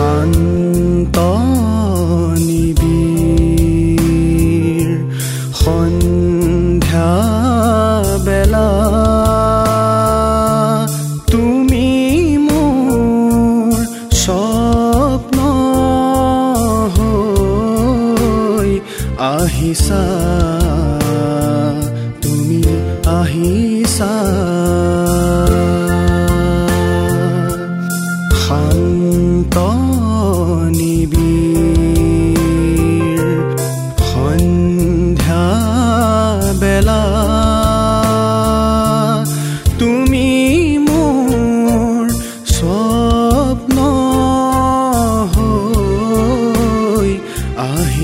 শান্ত নিবিৰ সন্ধ্যা বেলা। তুমি মোৰ স্বপ্ন হৈ আহিছা। তুমি আহিছা।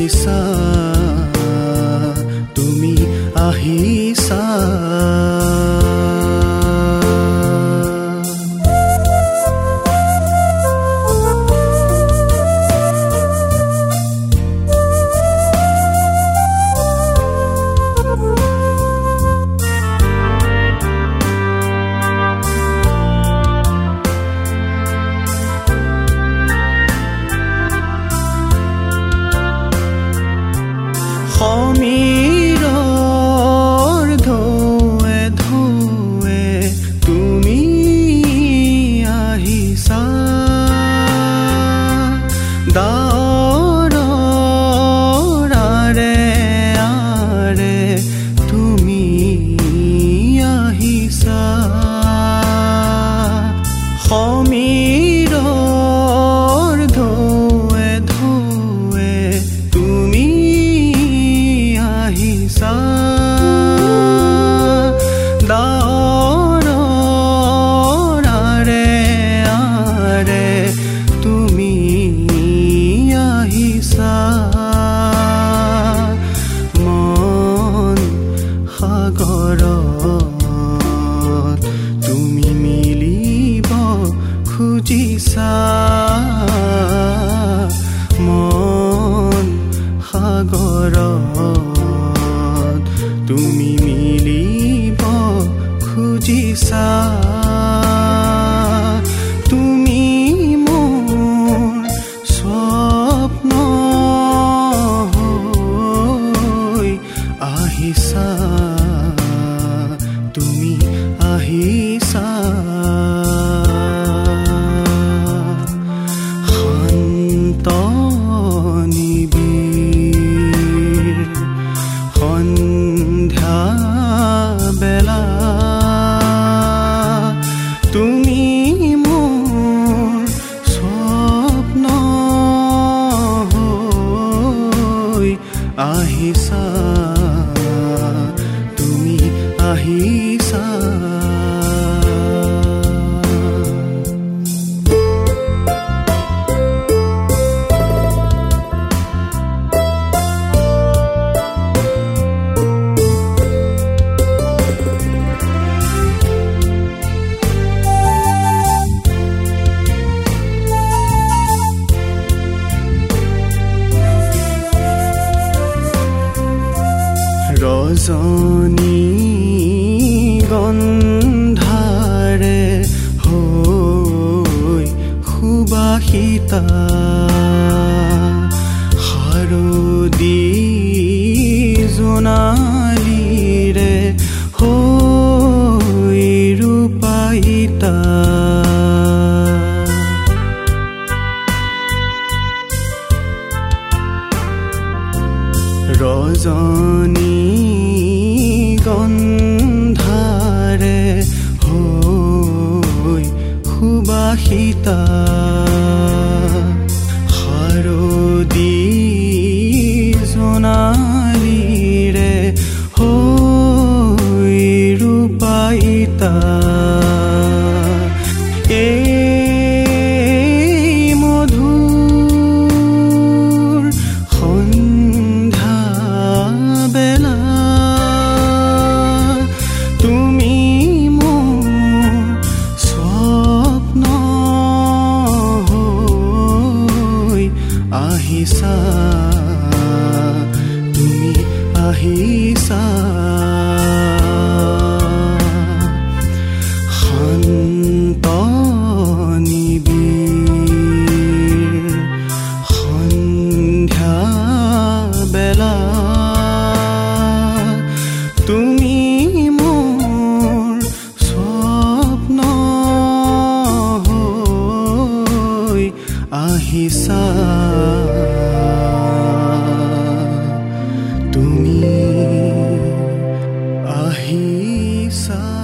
सा সাগৰত। তুমি মিলিব খুজিছা। মন সাগৰত। তুমি মিলিব আহিছা তুমি আহিছা। ৰজনী গন্ধাৰে হৈ সুবাসিতা শাৰদী জোনালীৰে হৈ ৰূপায়িতা ৰজনী গন্ধাৰে হৈ সুবাসিতা He of